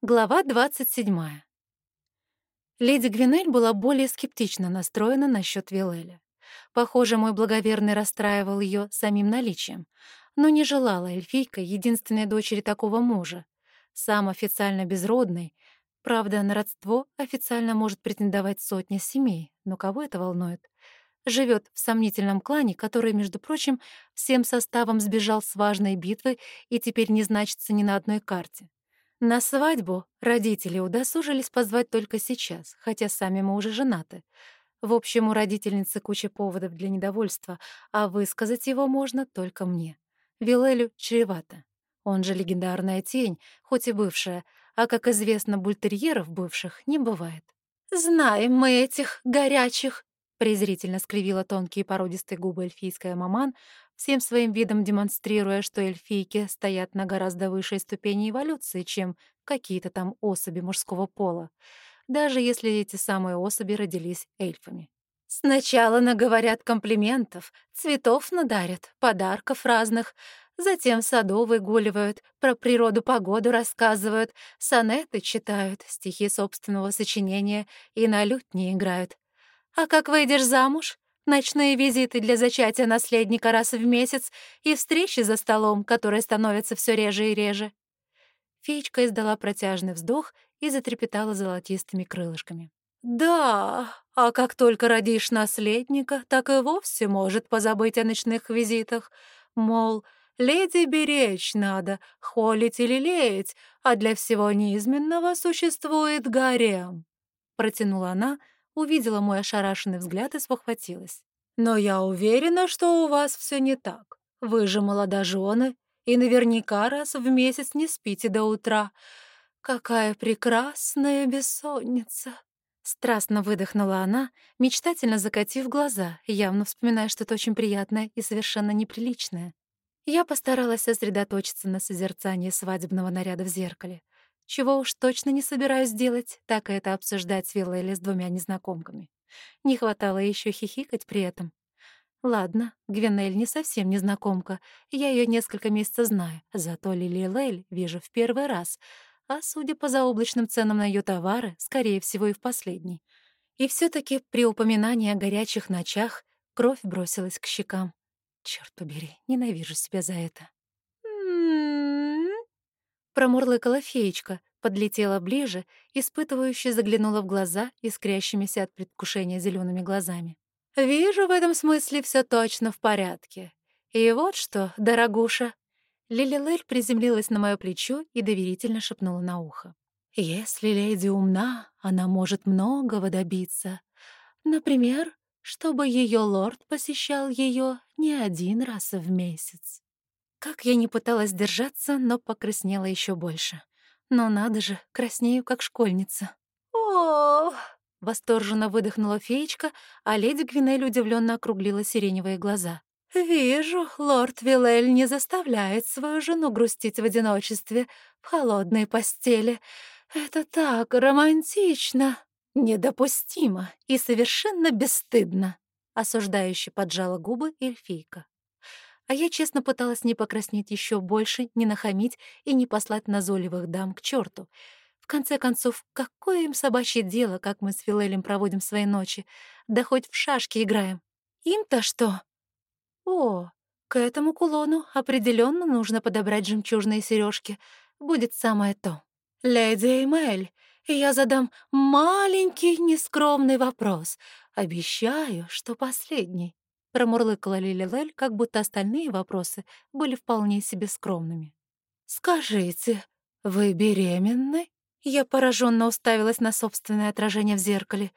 Глава 27. Леди Гвинель была более скептично настроена насчет Вилеля. Похоже, мой благоверный расстраивал ее самим наличием, но не желала эльфийка единственной дочери такого мужа. Сам официально безродный, правда, на родство официально может претендовать сотня семей, но кого это волнует? Живет в сомнительном клане, который, между прочим, всем составом сбежал с важной битвы и теперь не значится ни на одной карте. На свадьбу родители удосужились позвать только сейчас, хотя сами мы уже женаты. В общем, у родительницы куча поводов для недовольства, а высказать его можно только мне. Вилелю чревато. Он же легендарная тень, хоть и бывшая, а, как известно, бультерьеров бывших не бывает. «Знаем мы этих горячих!» — презрительно скривила тонкие породистые губы эльфийская маман, всем своим видом демонстрируя, что эльфийки стоят на гораздо высшей ступени эволюции, чем какие-то там особи мужского пола, даже если эти самые особи родились эльфами. Сначала наговорят комплиментов, цветов надарят, подарков разных, затем в саду выгуливают, про природу погоду рассказывают, сонеты читают, стихи собственного сочинения и на лютне играют. А как выйдешь замуж, ночные визиты для зачатия наследника раз в месяц и встречи за столом, которые становятся все реже и реже. Феечка издала протяжный вздох и затрепетала золотистыми крылышками. «Да, а как только родишь наследника, так и вовсе может позабыть о ночных визитах. Мол, леди беречь надо, холить или леять, а для всего неизменного существует гарем», — протянула она, — увидела мой ошарашенный взгляд и спохватилась. «Но я уверена, что у вас все не так. Вы же молодожены и наверняка раз в месяц не спите до утра. Какая прекрасная бессонница!» Страстно выдохнула она, мечтательно закатив глаза, явно вспоминая что-то очень приятное и совершенно неприличное. Я постаралась сосредоточиться на созерцании свадебного наряда в зеркале. Чего уж точно не собираюсь делать, так это обсуждать с Виллелли с двумя незнакомками. Не хватало еще хихикать при этом. Ладно, Гвенель не совсем незнакомка, я ее несколько месяцев знаю, зато Лили Лейль вижу в первый раз, а судя по заоблачным ценам на ее товары, скорее всего, и в последний. И все таки при упоминании о горячих ночах кровь бросилась к щекам. Черт побери, ненавижу себя за это. Промурлыкала феечка, подлетела ближе, испытывающе заглянула в глаза искрящимися от предвкушения зелеными глазами. «Вижу в этом смысле все точно в порядке. И вот что, дорогуша!» Лилилель приземлилась на мое плечо и доверительно шепнула на ухо. «Если леди умна, она может многого добиться. Например, чтобы ее лорд посещал ее не один раз в месяц». Как я не пыталась держаться, но покраснела еще больше. Но надо же, краснею, как школьница. о Восторженно выдохнула феечка, а леди Гвинель удивленно округлила сиреневые глаза. «Вижу, лорд Вилель не заставляет свою жену грустить в одиночестве в холодной постели. Это так романтично, недопустимо и совершенно бесстыдно», — осуждающе поджала губы эльфийка. А я честно пыталась не покраснеть еще больше, не нахамить и не послать назойливых дам к черту. В конце концов, какое им собачье дело, как мы с Филелем проводим свои ночи? Да хоть в шашки играем. Им-то что? О, к этому кулону определенно нужно подобрать жемчужные сережки. Будет самое то. Леди Эмель, я задам маленький нескромный вопрос. Обещаю, что последний. Промурлыкала Лилилель, как будто остальные вопросы были вполне себе скромными. «Скажите, вы беременны?» Я пораженно уставилась на собственное отражение в зеркале.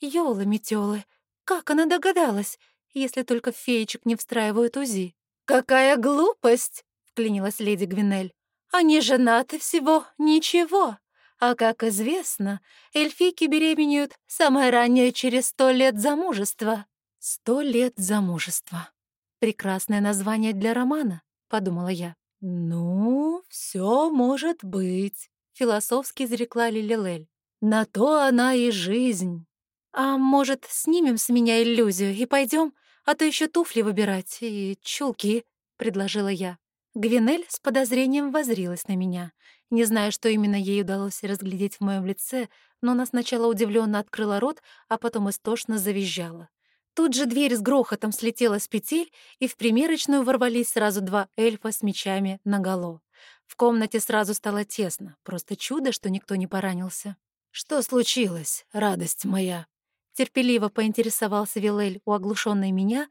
Ёлы-метёлы, как она догадалась, если только феечек не встраивают УЗИ? «Какая глупость!» — вклинилась леди Гвинель. «Они женаты всего ничего. А как известно, эльфийки беременеют самое раннее через сто лет замужества». «Сто лет замужества». Прекрасное название для романа, подумала я. Ну, все может быть, философски изрекла Лилилель. На то она и жизнь. А может, снимем с меня иллюзию и пойдем, а то еще туфли выбирать и чулки, предложила я. Гвинель с подозрением возрилась на меня. Не знаю, что именно ей удалось разглядеть в моем лице, но она сначала удивленно открыла рот, а потом истошно завизжала. Тут же дверь с грохотом слетела с петель, и в примерочную ворвались сразу два эльфа с мечами наголо. В комнате сразу стало тесно, просто чудо, что никто не поранился. «Что случилось, радость моя?» Терпеливо поинтересовался Вилель у оглушенной меня,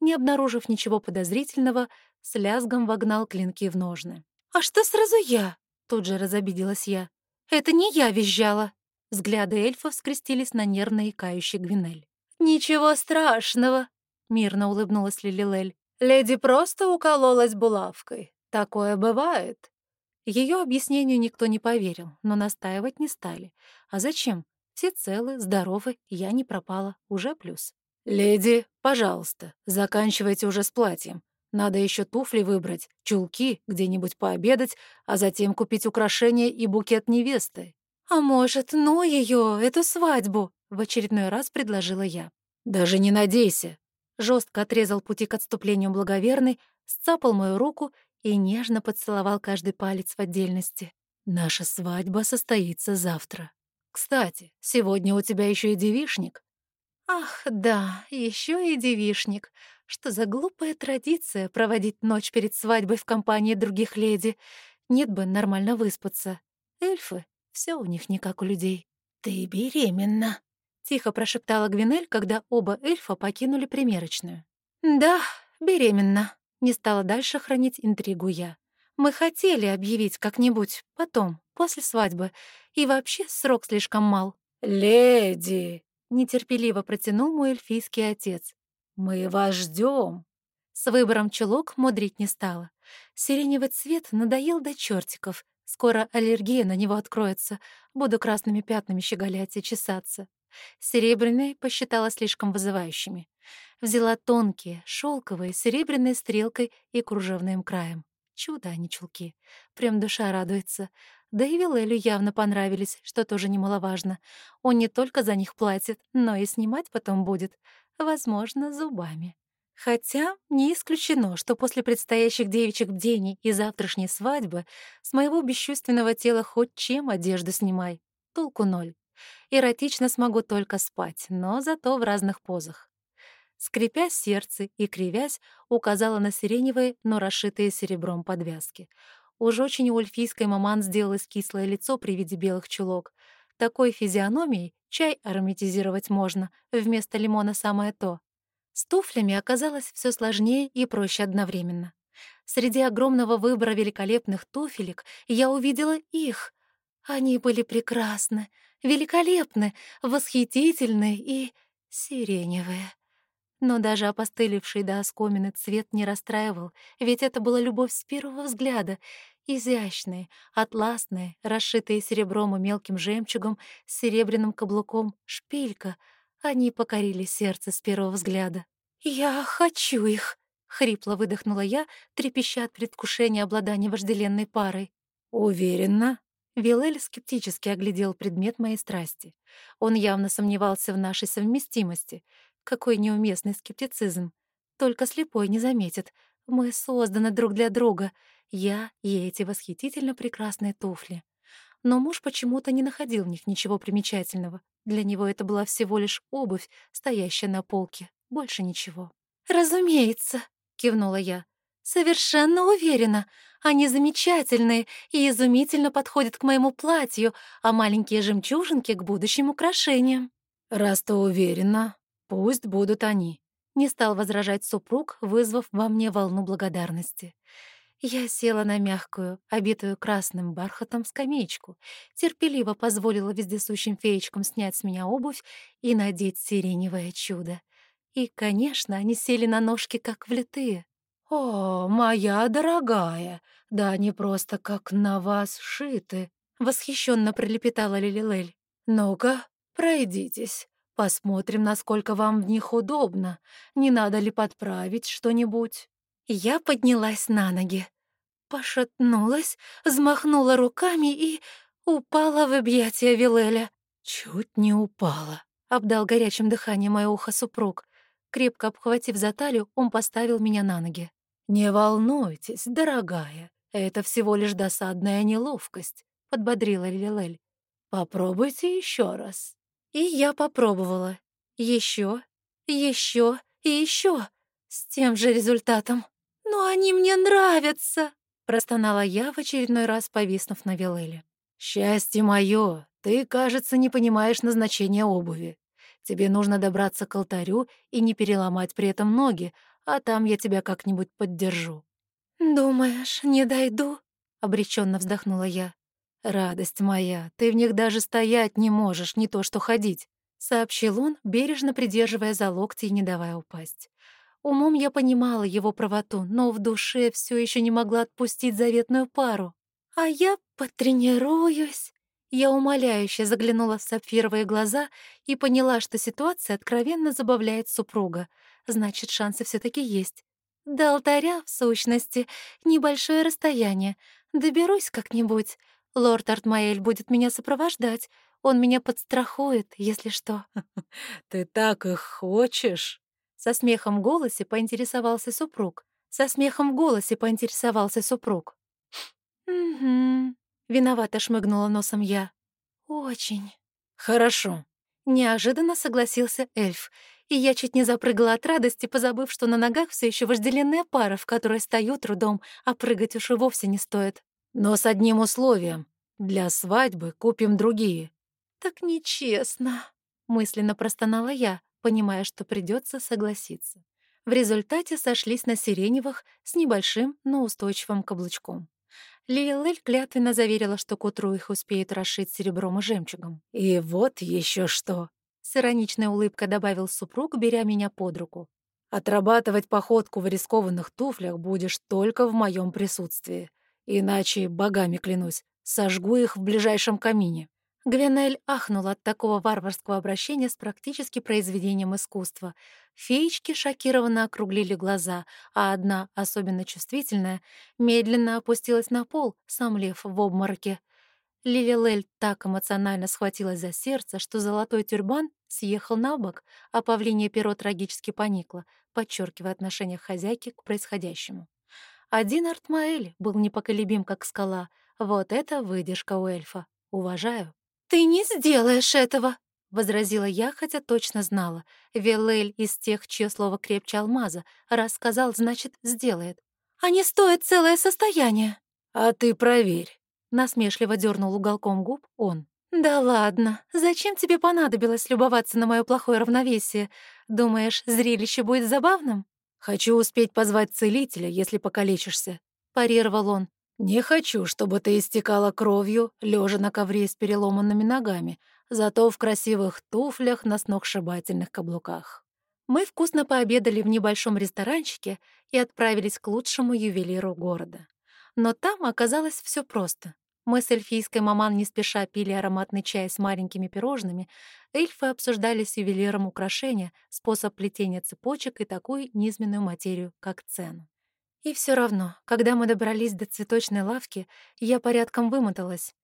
не обнаружив ничего подозрительного, с лязгом вогнал клинки в ножны. «А что сразу я?» — тут же разобиделась я. «Это не я визжала!» Взгляды эльфов скрестились на нервно икающий Гвинель. «Ничего страшного!» — мирно улыбнулась Лилилель. «Леди просто укололась булавкой. Такое бывает». Ее объяснению никто не поверил, но настаивать не стали. А зачем? Все целы, здоровы, я не пропала. Уже плюс. «Леди, пожалуйста, заканчивайте уже с платьем. Надо еще туфли выбрать, чулки, где-нибудь пообедать, а затем купить украшения и букет невесты. «А может, ну ее, эту свадьбу?» — в очередной раз предложила я. «Даже не надейся!» Жестко отрезал пути к отступлению благоверный, сцапал мою руку и нежно поцеловал каждый палец в отдельности. «Наша свадьба состоится завтра. Кстати, сегодня у тебя еще и девишник». «Ах, да, еще и девишник. Что за глупая традиция проводить ночь перед свадьбой в компании других леди? Нет бы нормально выспаться. Эльфы, все у них не как у людей. «Ты беременна», — тихо прошептала Гвинель, когда оба эльфа покинули примерочную. «Да, беременна», — не стала дальше хранить интригу я. «Мы хотели объявить как-нибудь, потом, после свадьбы, и вообще срок слишком мал». «Леди!» — нетерпеливо протянул мой эльфийский отец. «Мы вас ждем. С выбором чулок мудрить не стала. Сиреневый цвет надоел до чертиков. Скоро аллергия на него откроется. Буду красными пятнами щеголять и чесаться. Серебряные посчитала слишком вызывающими. Взяла тонкие, шелковые, серебряной стрелкой и кружевным краем. Чудо, а не чулки. Прям душа радуется. Да и Вилелю явно понравились, что тоже немаловажно. Он не только за них платит, но и снимать потом будет возможно, зубами. Хотя не исключено, что после предстоящих девичьих бдений и завтрашней свадьбы с моего бесчувственного тела хоть чем одежду снимай. Толку ноль. Эротично смогу только спать, но зато в разных позах. Скрипя сердце и кривясь, указала на сиреневые, но расшитые серебром подвязки. Уж очень у эльфийской маман сделалось кислое лицо при виде белых чулок. Такой физиономией чай ароматизировать можно, вместо лимона самое то. С туфлями оказалось все сложнее и проще одновременно. Среди огромного выбора великолепных туфелек я увидела их. Они были прекрасны, великолепны, восхитительны и сиреневые. Но даже опостылевший до оскомины цвет не расстраивал, ведь это была любовь с первого взгляда, Изящные, атласные, расшитые серебром и мелким жемчугом, с серебряным каблуком, шпилька. Они покорили сердце с первого взгляда. «Я хочу их!» — хрипло выдохнула я, трепеща от предвкушения обладания вожделенной парой. «Уверена?» Вилель скептически оглядел предмет моей страсти. Он явно сомневался в нашей совместимости. Какой неуместный скептицизм. Только слепой не заметит. Мы созданы друг для друга — я и эти восхитительно прекрасные туфли. Но муж почему-то не находил в них ничего примечательного. Для него это была всего лишь обувь, стоящая на полке. Больше ничего. «Разумеется», — кивнула я. «Совершенно уверена. Они замечательные и изумительно подходят к моему платью, а маленькие жемчужинки — к будущим украшениям». «Раз ты уверена, пусть будут они», — не стал возражать супруг, вызвав во мне волну благодарности. Я села на мягкую, обитую красным бархатом скамеечку, терпеливо позволила вездесущим феечкам снять с меня обувь и надеть сиреневое чудо. И, конечно, они сели на ножки, как влитые. «О, моя дорогая, да они просто как на вас шиты!» — восхищенно пролепетала Лилилель. «Ну-ка, пройдитесь, посмотрим, насколько вам в них удобно. Не надо ли подправить что-нибудь?» Я поднялась на ноги пошатнулась, взмахнула руками и упала в объятия Вилеля. Чуть не упала. Обдал горячим дыханием мое ухо супруг. Крепко обхватив за талию, он поставил меня на ноги. «Не волнуйтесь, дорогая, Это всего лишь досадная неловкость», — подбодрила Лилель. «Попробуйте еще раз». И я попробовала. Еще, еще и еще. С тем же результатом. «Но они мне нравятся!» — простонала я в очередной раз, повиснув на Вилеле. «Счастье мое! Ты, кажется, не понимаешь назначения обуви. Тебе нужно добраться к алтарю и не переломать при этом ноги, а там я тебя как-нибудь поддержу». «Думаешь, не дойду?» — обреченно вздохнула я. «Радость моя, ты в них даже стоять не можешь, не то что ходить», — сообщил он, бережно придерживая за локти и не давая упасть. Умом я понимала его правоту, но в душе все еще не могла отпустить заветную пару. «А я потренируюсь». Я умоляюще заглянула в сапфировые глаза и поняла, что ситуация откровенно забавляет супруга. Значит, шансы все таки есть. До алтаря, в сущности, небольшое расстояние. Доберусь как-нибудь. Лорд Артмаэль будет меня сопровождать. Он меня подстрахует, если что». «Ты так их хочешь?» Со смехом в голосе поинтересовался супруг. Со смехом в голосе поинтересовался супруг. «Угу», — виновато шмыгнула носом я. «Очень». «Хорошо». Неожиданно согласился эльф, и я чуть не запрыгала от радости, позабыв, что на ногах все еще вожделенная пара, в которой стою трудом, а прыгать уж и вовсе не стоит. Но с одним условием. Для свадьбы купим другие. Так нечестно, мысленно простонала я, понимая, что придется согласиться. В результате сошлись на сиреневых с небольшим, но устойчивым каблучком. Лилель клятвенно заверила, что к утру их успеют расшить серебром и жемчугом. «И вот еще что!» — с ироничной улыбкой добавил супруг, беря меня под руку. «Отрабатывать походку в рискованных туфлях будешь только в моем присутствии. Иначе, богами клянусь, сожгу их в ближайшем камине». Гвенель ахнула от такого варварского обращения с практически произведением искусства. Феечки шокированно округлили глаза, а одна, особенно чувствительная, медленно опустилась на пол, сам лев в обмороке. Лилилель так эмоционально схватилась за сердце, что золотой тюрбан съехал на бок, а павлинье перо трагически поникло, подчеркивая отношение хозяйки к происходящему. Один Артмаэль был непоколебим, как скала. Вот это выдержка у эльфа. Уважаю. «Ты не сделаешь этого!» — возразила я, хотя точно знала. Велель из тех, чье слово крепче алмаза. Раз сказал, значит, сделает. «Они стоят целое состояние!» «А ты проверь!» — насмешливо дернул уголком губ он. «Да ладно, зачем тебе понадобилось любоваться на мое плохое равновесие? Думаешь, зрелище будет забавным?» «Хочу успеть позвать целителя, если покалечишься», — парировал он. «Не хочу, чтобы ты истекала кровью, лежа на ковре с переломанными ногами, зато в красивых туфлях на сногсшибательных каблуках». Мы вкусно пообедали в небольшом ресторанчике и отправились к лучшему ювелиру города. Но там оказалось все просто. Мы с эльфийской маман не спеша пили ароматный чай с маленькими пирожными, эльфы обсуждали с ювелиром украшения, способ плетения цепочек и такую низменную материю, как цену. И все равно, когда мы добрались до цветочной лавки, я порядком вымоталась.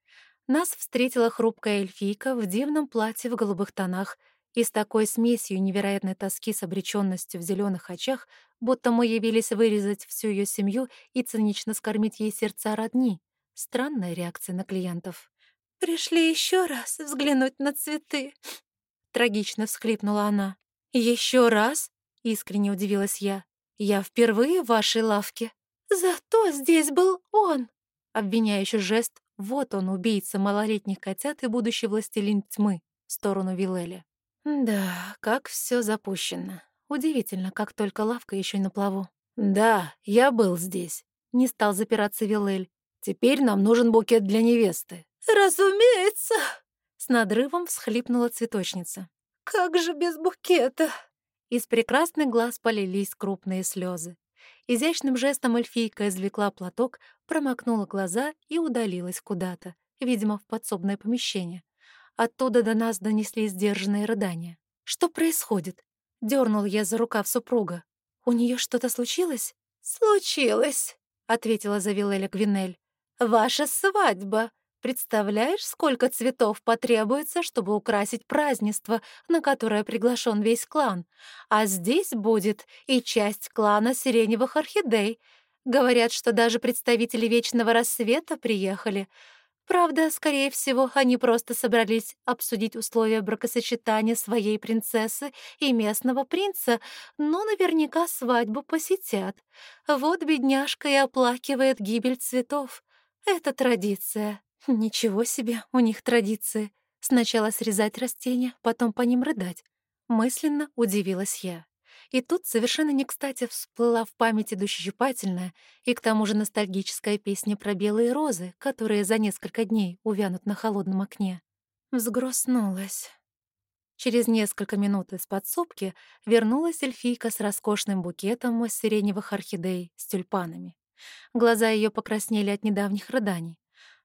Нас встретила хрупкая эльфийка в дивном платье в голубых тонах и с такой смесью невероятной тоски с обреченностью в зеленых очах, будто мы явились вырезать всю ее семью и цинично скормить ей сердца родни. Странная реакция на клиентов. «Пришли еще раз взглянуть на цветы», — трагично всхлипнула она. Еще раз?» — искренне удивилась я. «Я впервые в вашей лавке». «Зато здесь был он!» Обвиняющий жест «Вот он, убийца малолетних котят и будущий властелин тьмы» в сторону Вилеля. Да, как все запущено. Удивительно, как только лавка еще на плаву. «Да, я был здесь», — не стал запираться Вилель. Теперь нам нужен букет для невесты». «Разумеется!» — с надрывом всхлипнула цветочница. «Как же без букета?» Из прекрасных глаз полились крупные слезы. Изящным жестом эльфийка извлекла платок, промокнула глаза и удалилась куда-то, видимо, в подсобное помещение. Оттуда до нас донеслись сдержанные рыдания. «Что происходит?» — дернул я за рукав супруга. «У нее что-то случилось?» «Случилось», — ответила Завилеля Гвинель. Ваша свадьба. Представляешь, сколько цветов потребуется, чтобы украсить празднество, на которое приглашен весь клан? А здесь будет и часть клана сиреневых орхидей. Говорят, что даже представители Вечного Рассвета приехали. Правда, скорее всего, они просто собрались обсудить условия бракосочетания своей принцессы и местного принца, но наверняка свадьбу посетят. Вот бедняжка и оплакивает гибель цветов. Это традиция. Ничего себе, у них традиции. Сначала срезать растения, потом по ним рыдать. Мысленно удивилась я. И тут совершенно не кстати всплыла в памяти душещипательная и к тому же ностальгическая песня про белые розы, которые за несколько дней увянут на холодном окне. Взгрустнулась. Через несколько минут из подсобки вернулась эльфийка с роскошным букетом из сиреневых орхидей с тюльпанами. Глаза ее покраснели от недавних рыданий.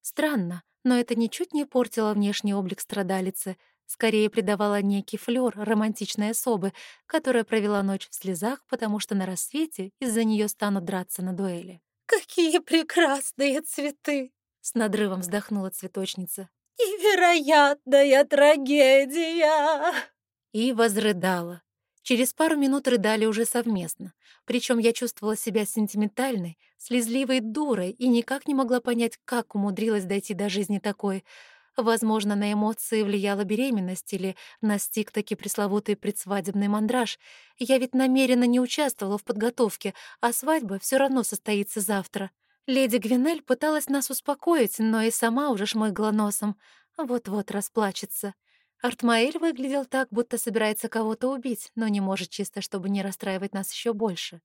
Странно, но это ничуть не портило внешний облик страдалицы, скорее придавала некий флёр романтичной особы, которая провела ночь в слезах, потому что на рассвете из-за нее станут драться на дуэли. «Какие прекрасные цветы!» — с надрывом вздохнула цветочница. «Невероятная трагедия!» И возрыдала. Через пару минут рыдали уже совместно. Причем я чувствовала себя сентиментальной, слезливой дурой и никак не могла понять, как умудрилась дойти до жизни такой — Возможно, на эмоции влияла беременность или настиг таки пресловутый предсвадебный мандраж. Я ведь намеренно не участвовала в подготовке, а свадьба все равно состоится завтра. Леди Гвинель пыталась нас успокоить, но и сама уже шмыгла носом. Вот-вот расплачется. Артмаэль выглядел так, будто собирается кого-то убить, но не может чисто, чтобы не расстраивать нас еще больше.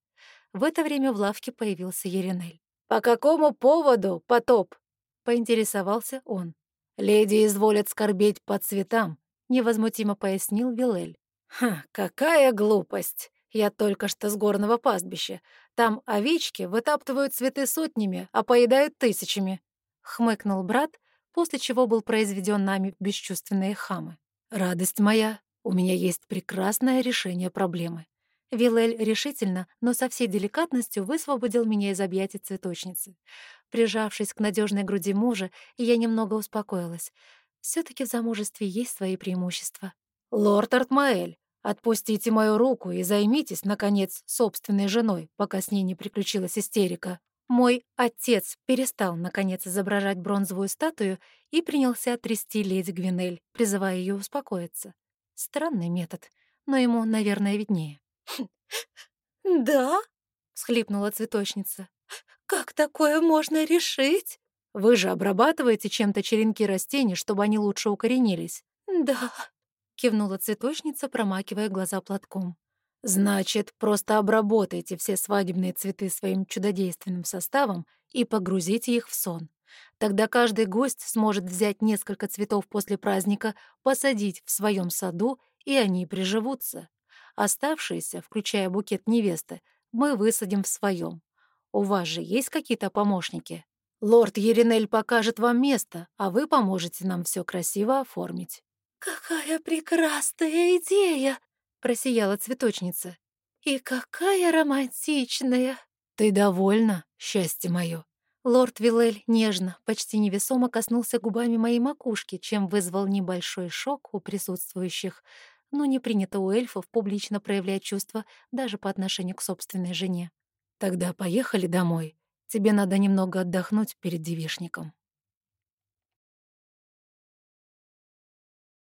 В это время в лавке появился Еринель. «По какому поводу, потоп?» — поинтересовался он. «Леди изволят скорбеть по цветам», — невозмутимо пояснил Вилель. «Ха, какая глупость! Я только что с горного пастбища. Там овечки вытаптывают цветы сотнями, а поедают тысячами», — хмыкнул брат, после чего был произведен нами бесчувственные хамы. «Радость моя, у меня есть прекрасное решение проблемы». Вилель решительно, но со всей деликатностью высвободил меня из объятий цветочницы. Прижавшись к надежной груди мужа, я немного успокоилась. все таки в замужестве есть свои преимущества. «Лорд Артмаэль, отпустите мою руку и займитесь, наконец, собственной женой, пока с ней не приключилась истерика». Мой отец перестал, наконец, изображать бронзовую статую и принялся трясти леди Гвинель, призывая ее успокоиться. Странный метод, но ему, наверное, виднее. «Да?» — всхлипнула цветочница. «Как такое можно решить?» «Вы же обрабатываете чем-то черенки растений, чтобы они лучше укоренились?» «Да», — кивнула цветочница, промакивая глаза платком. «Значит, просто обработайте все свадебные цветы своим чудодейственным составом и погрузите их в сон. Тогда каждый гость сможет взять несколько цветов после праздника, посадить в своем саду, и они приживутся. Оставшиеся, включая букет невесты, мы высадим в своем. У вас же есть какие-то помощники? Лорд Еринель покажет вам место, а вы поможете нам все красиво оформить». «Какая прекрасная идея!» — просияла цветочница. «И какая романтичная!» «Ты довольна, счастье мое?» Лорд Вилель нежно, почти невесомо коснулся губами моей макушки, чем вызвал небольшой шок у присутствующих, но не принято у эльфов публично проявлять чувства даже по отношению к собственной жене. Тогда поехали домой. Тебе надо немного отдохнуть перед девишником.